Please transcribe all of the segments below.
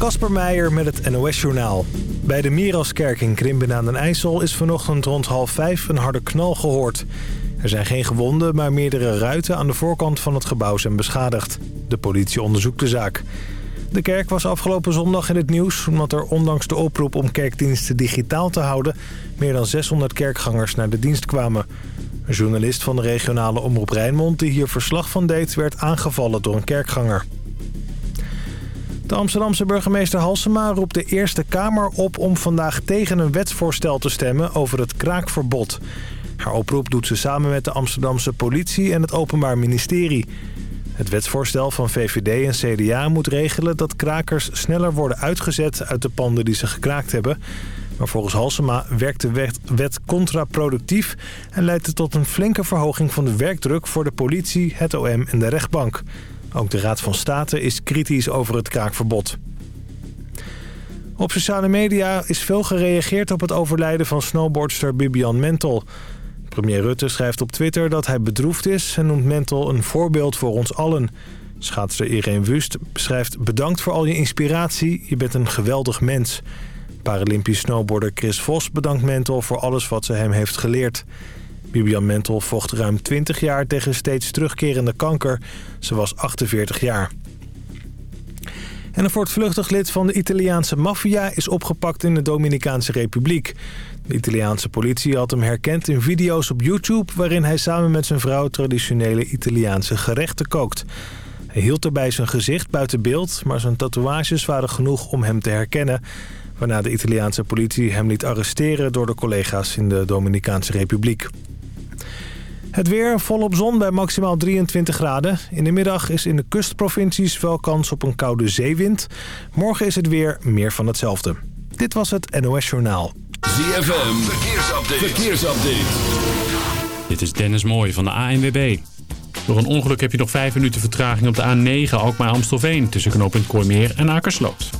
Kasper Meijer met het NOS-journaal. Bij de Miraskerk in Krimpen aan den IJssel is vanochtend rond half vijf een harde knal gehoord. Er zijn geen gewonden, maar meerdere ruiten aan de voorkant van het gebouw zijn beschadigd. De politie onderzoekt de zaak. De kerk was afgelopen zondag in het nieuws... omdat er ondanks de oproep om kerkdiensten digitaal te houden... meer dan 600 kerkgangers naar de dienst kwamen. Een journalist van de regionale Omroep Rijnmond... die hier verslag van deed, werd aangevallen door een kerkganger. De Amsterdamse burgemeester Halsema roept de Eerste Kamer op... om vandaag tegen een wetsvoorstel te stemmen over het kraakverbod. Haar oproep doet ze samen met de Amsterdamse politie en het Openbaar Ministerie... Het wetsvoorstel van VVD en CDA moet regelen dat krakers sneller worden uitgezet uit de panden die ze gekraakt hebben. Maar volgens Halsema werkt de wet, wet contraproductief en leidt het tot een flinke verhoging van de werkdruk voor de politie, het OM en de rechtbank. Ook de Raad van State is kritisch over het kraakverbod. Op sociale media is veel gereageerd op het overlijden van snowboardster Bibian Mentel. Premier Rutte schrijft op Twitter dat hij bedroefd is... en noemt Mentel een voorbeeld voor ons allen. Schaatster Irene Wust schrijft... bedankt voor al je inspiratie, je bent een geweldig mens. Paralympisch snowboarder Chris Vos bedankt Mentel voor alles wat ze hem heeft geleerd. Bibian Mentel vocht ruim 20 jaar tegen steeds terugkerende kanker. Ze was 48 jaar. En een voortvluchtig lid van de Italiaanse maffia is opgepakt in de Dominicaanse Republiek. De Italiaanse politie had hem herkend in video's op YouTube... waarin hij samen met zijn vrouw traditionele Italiaanse gerechten kookt. Hij hield erbij zijn gezicht buiten beeld... maar zijn tatoeages waren genoeg om hem te herkennen... waarna de Italiaanse politie hem liet arresteren... door de collega's in de Dominicaanse Republiek. Het weer volop zon bij maximaal 23 graden. In de middag is in de kustprovincies wel kans op een koude zeewind. Morgen is het weer meer van hetzelfde. Dit was het NOS Journaal. ZFM, verkeersupdate. verkeersupdate. Dit is Dennis Mooij van de ANWB. Door een ongeluk heb je nog 5 minuten vertraging op de A9 Alkmaar-Amstelveen... tussen knooppunt Kooimeer en Akersloot.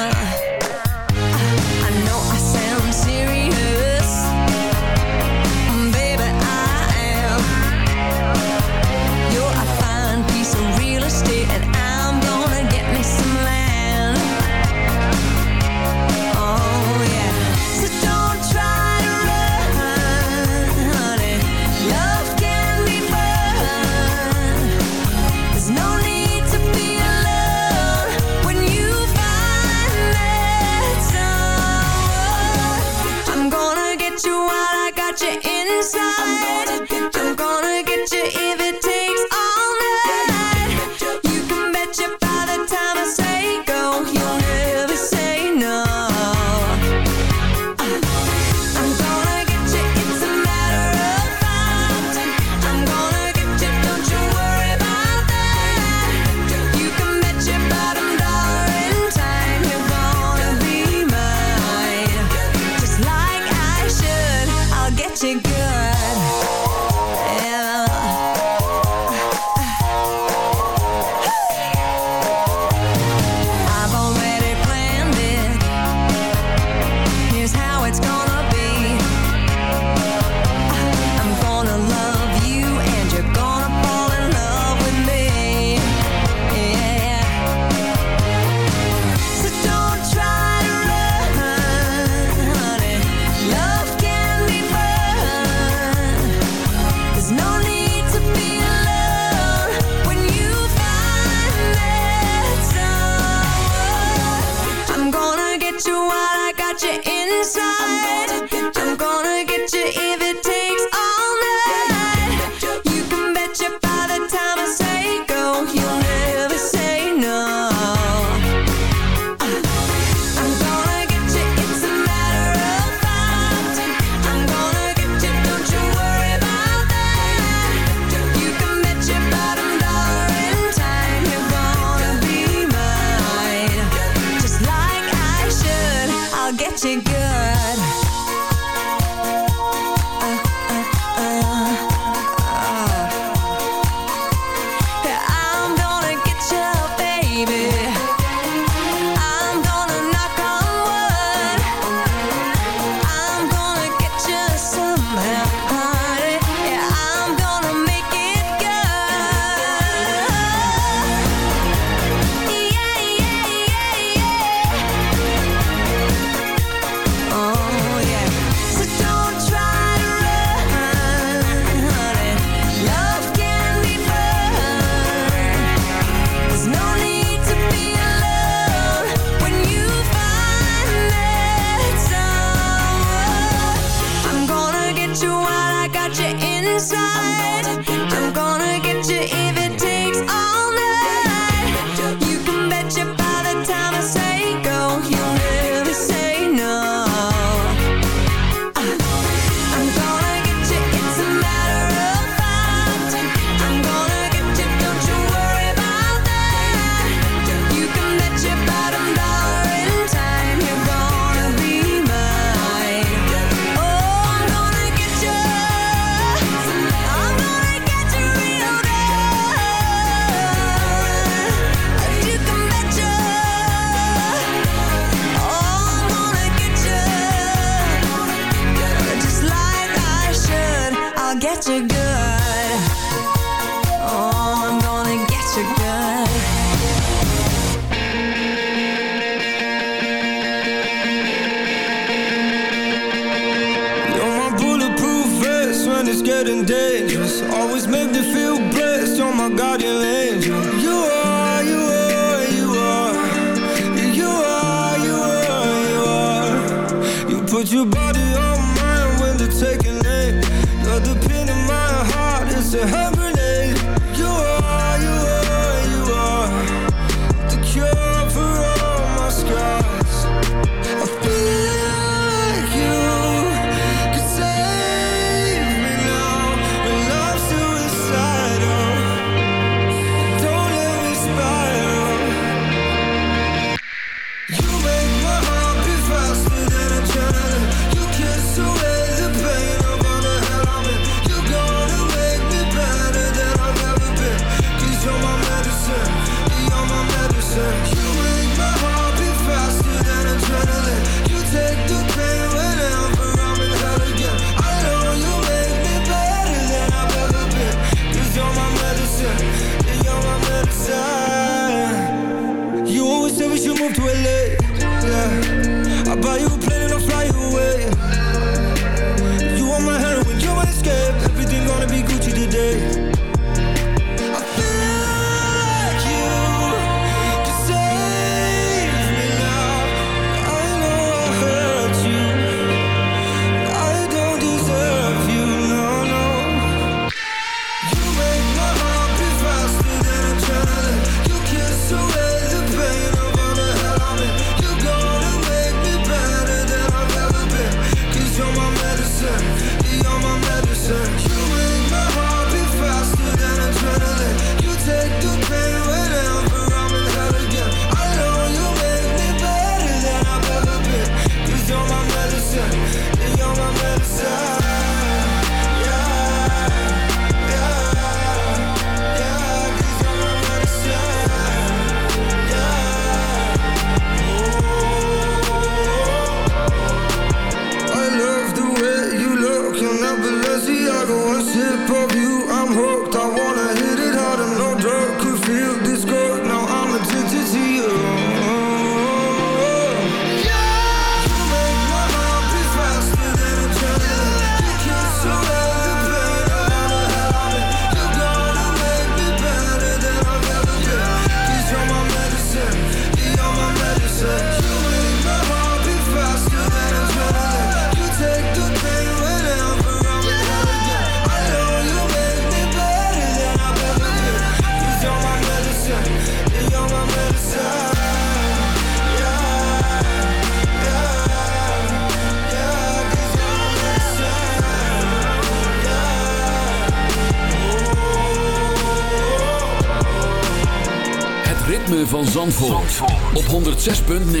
bündnis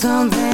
something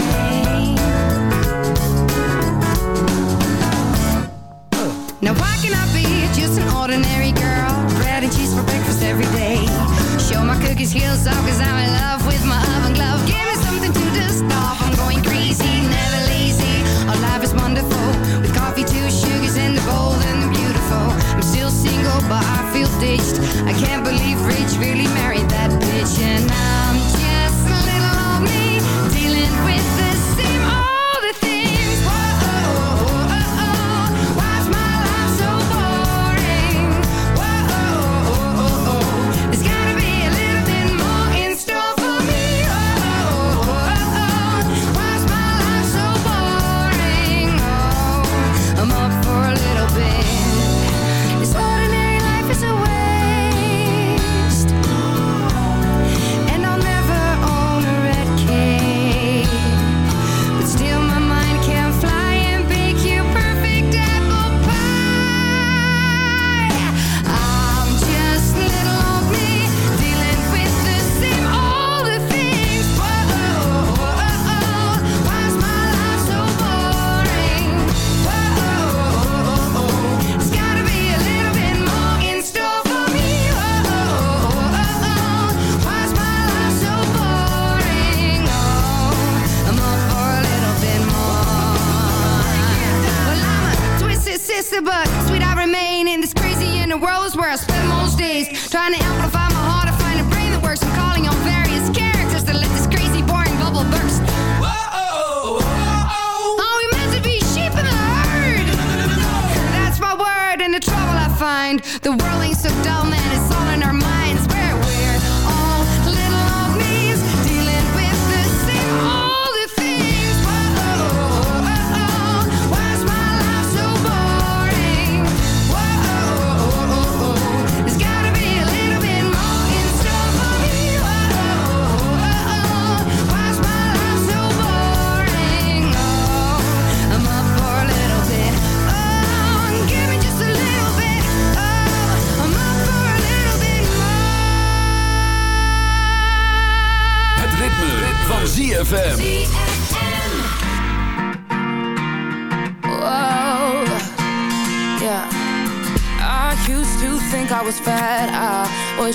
The world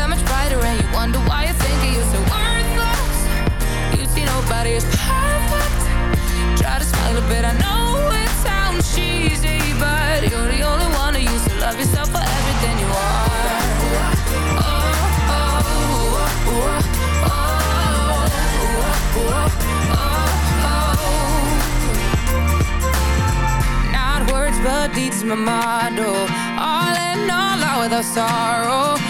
get much brighter, and you wonder why you think you're so worthless. You see nobody is perfect. Try to smile a bit. I know it sounds cheesy, but you're the only one who used to love yourself for everything you are. Oh, oh, oh, oh, oh. Not words, but deeds, my motto. Oh. All in all, out without sorrow.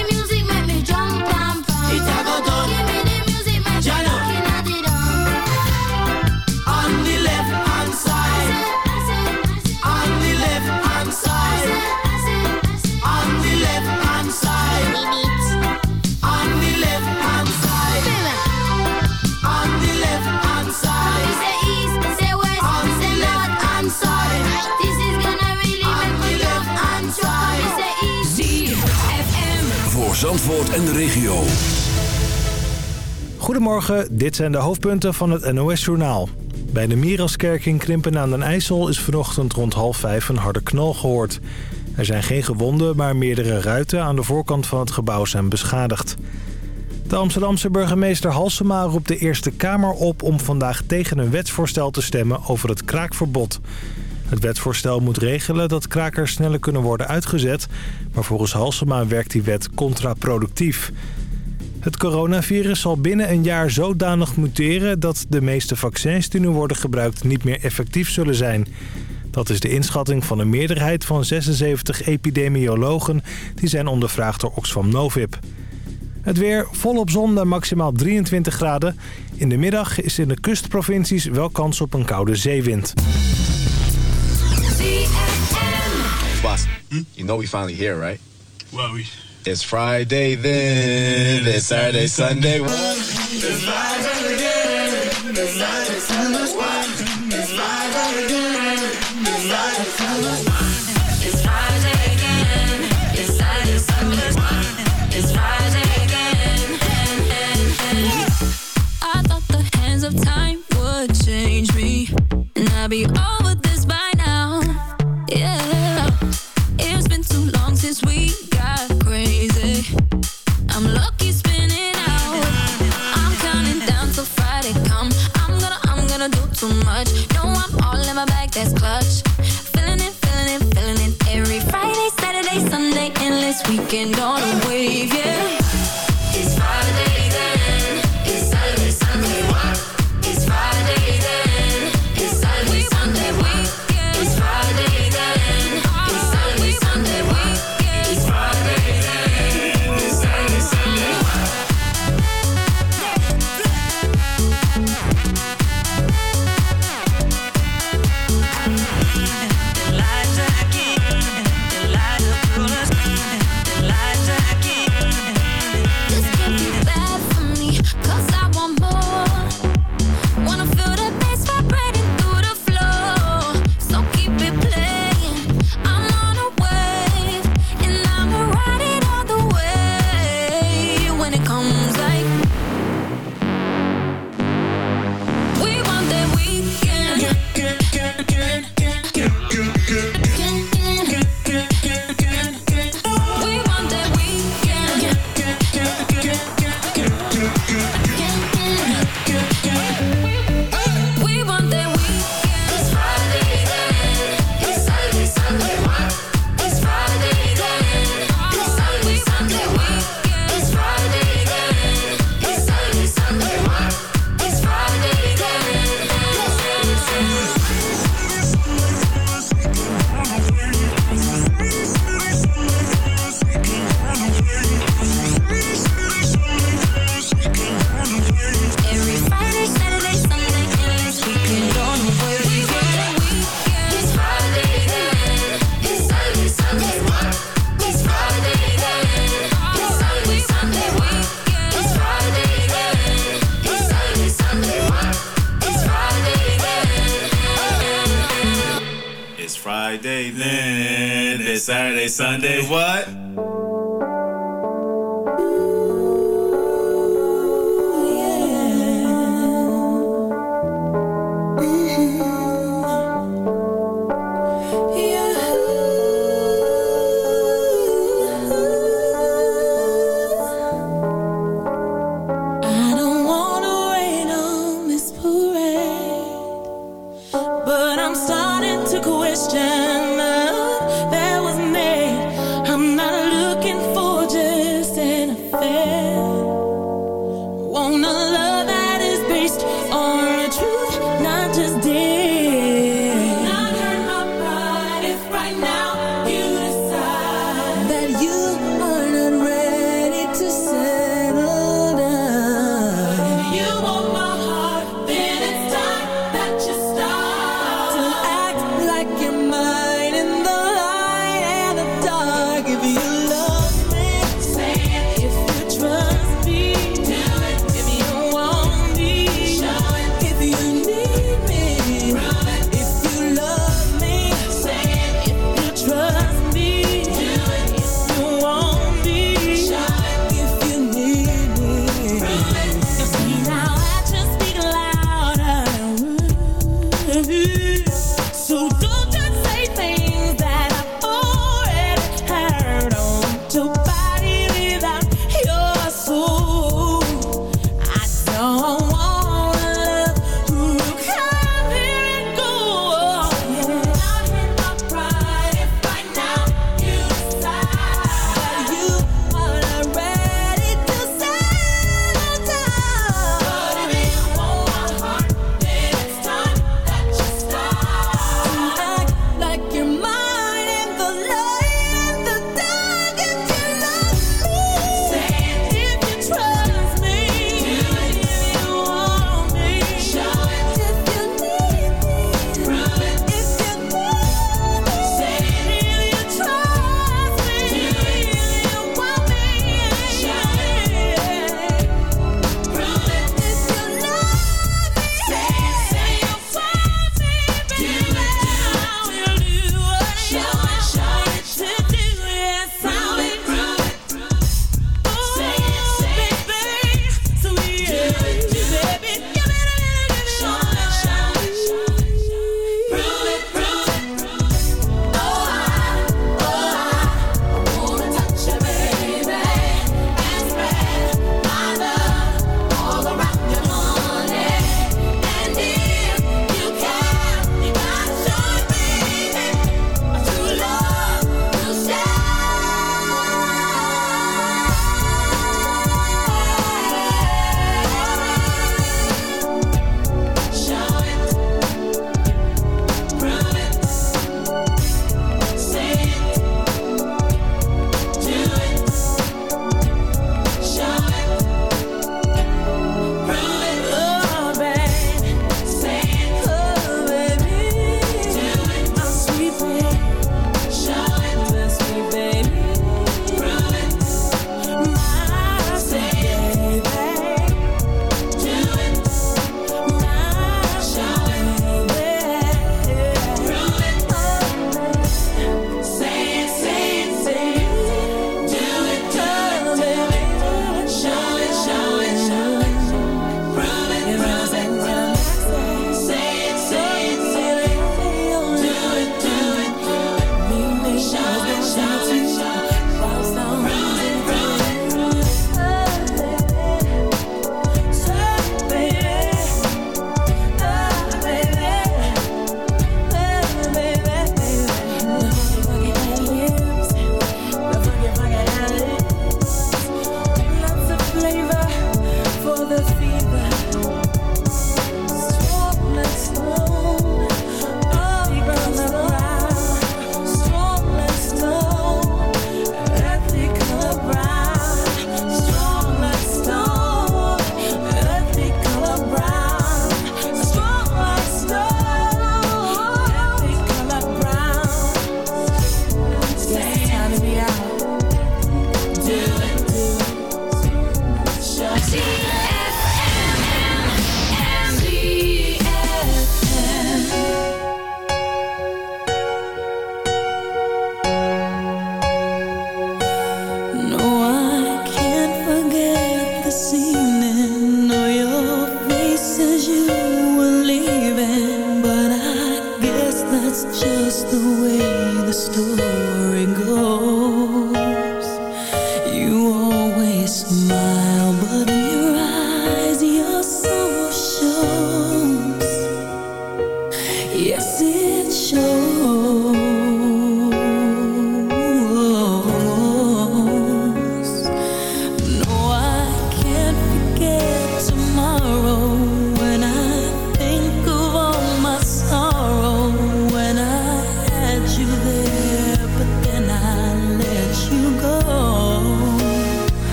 Zandvoort en de regio. Goedemorgen, dit zijn de hoofdpunten van het NOS-journaal. Bij de Miraskerk in Krimpen aan den IJssel is vanochtend rond half vijf een harde knal gehoord. Er zijn geen gewonden, maar meerdere ruiten aan de voorkant van het gebouw zijn beschadigd. De Amsterdamse burgemeester Halsema roept de Eerste Kamer op om vandaag tegen een wetsvoorstel te stemmen over het kraakverbod. Het wetsvoorstel moet regelen dat krakers sneller kunnen worden uitgezet, maar volgens Halsema werkt die wet contraproductief. Het coronavirus zal binnen een jaar zodanig muteren dat de meeste vaccins die nu worden gebruikt niet meer effectief zullen zijn. Dat is de inschatting van een meerderheid van 76 epidemiologen die zijn ondervraagd door Oxfam Novib. Het weer volop zon naar maximaal 23 graden. In de middag is in de kustprovincies wel kans op een koude zeewind. Boss, you know we finally here, right? Well, we... It's Friday then, it's Saturday, Sunday. What? It's Friday again. It's Friday, Sunday.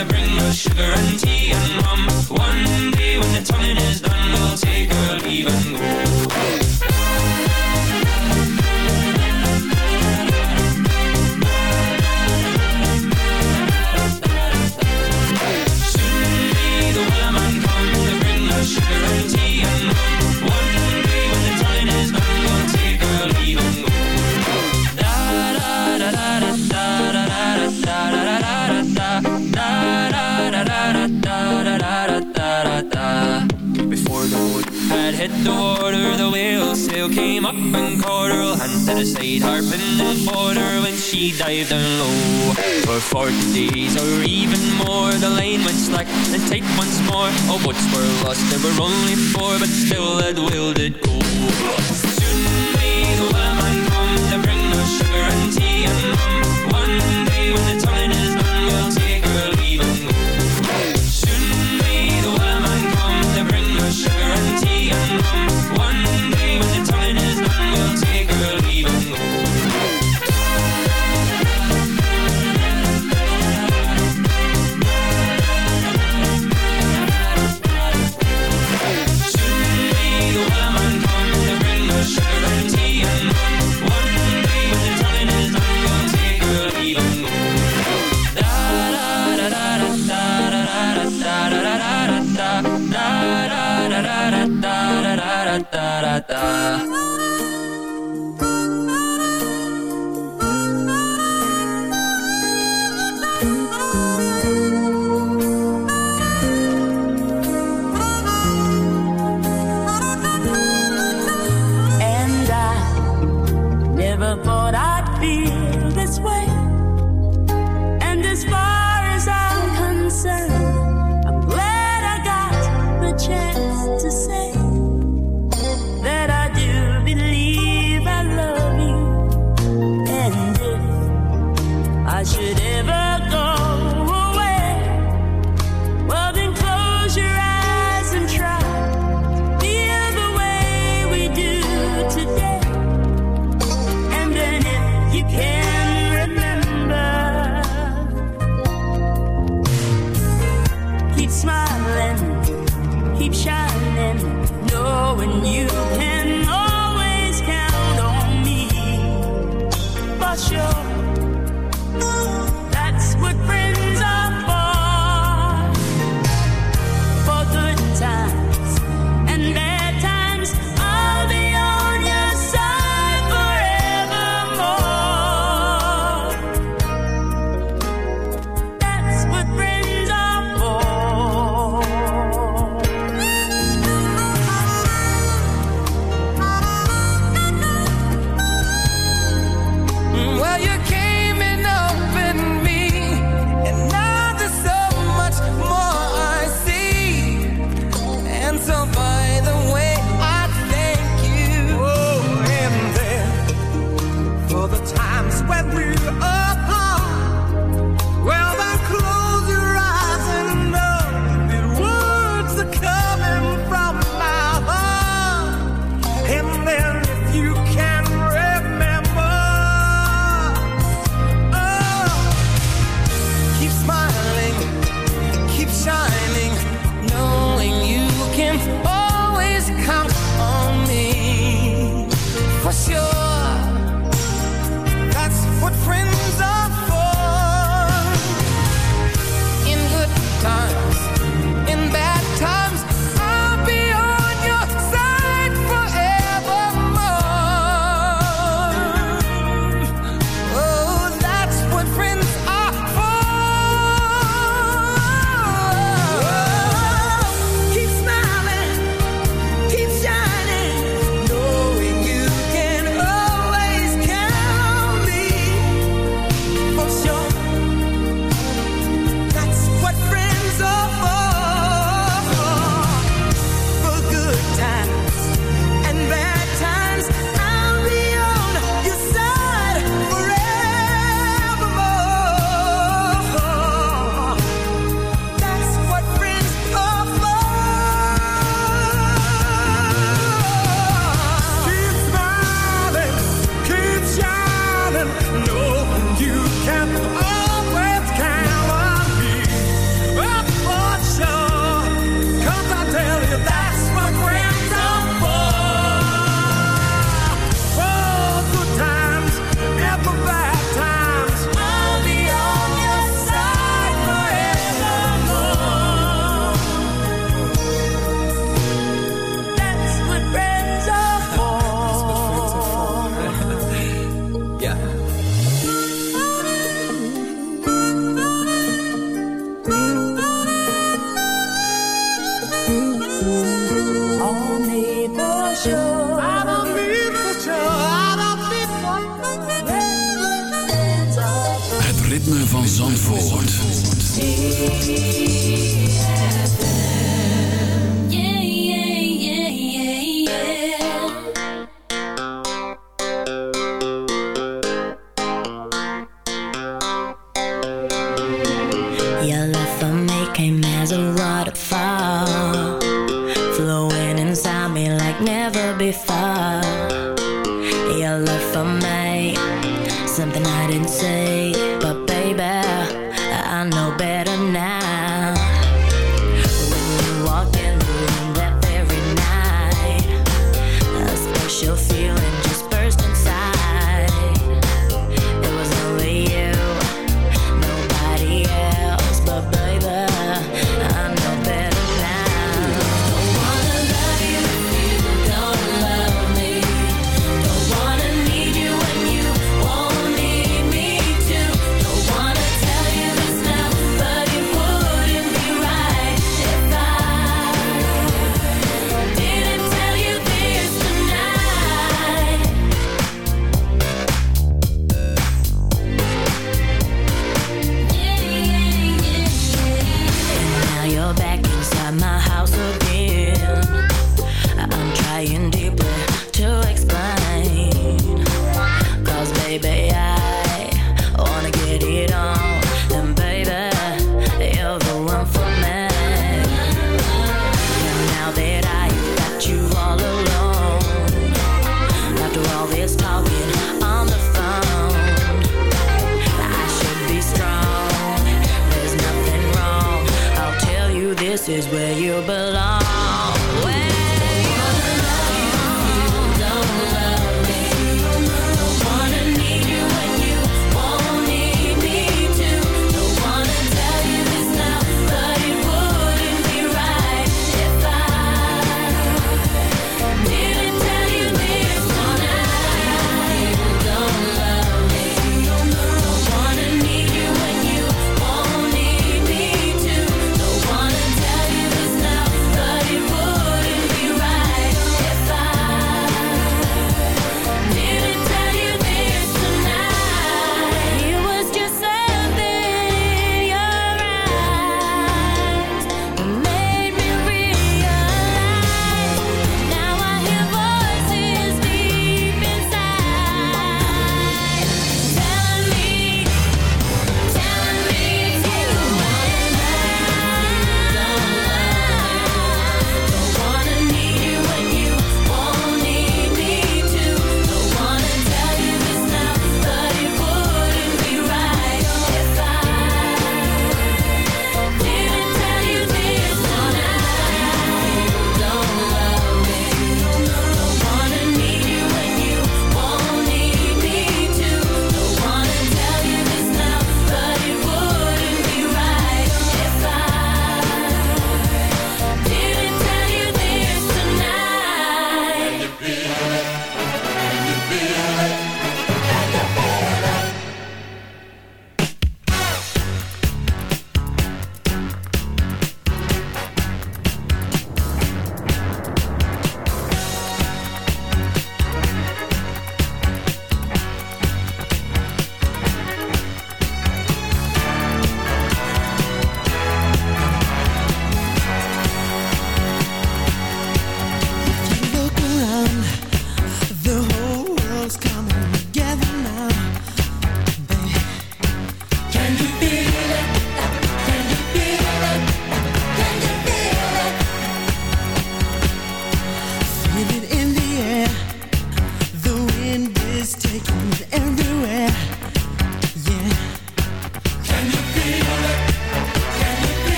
to bring us sugar and tea and rum. One day when the tonguing is done, we'll take our leave and go. And her hand to the side, harping fought her when she dived down low. For forty days or even more, the line went slack and tight once more. Oh, All boats were lost, there were only four, but still that whale did go. Da da da